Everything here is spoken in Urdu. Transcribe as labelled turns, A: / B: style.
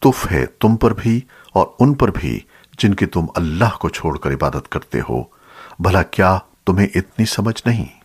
A: تف ہے تم پر بھی اور ان پر بھی جن کی تم اللہ کو چھوڑ کر عبادت کرتے ہو۔ بھلا کیا تمہیں اتنی سمجھ نہیں؟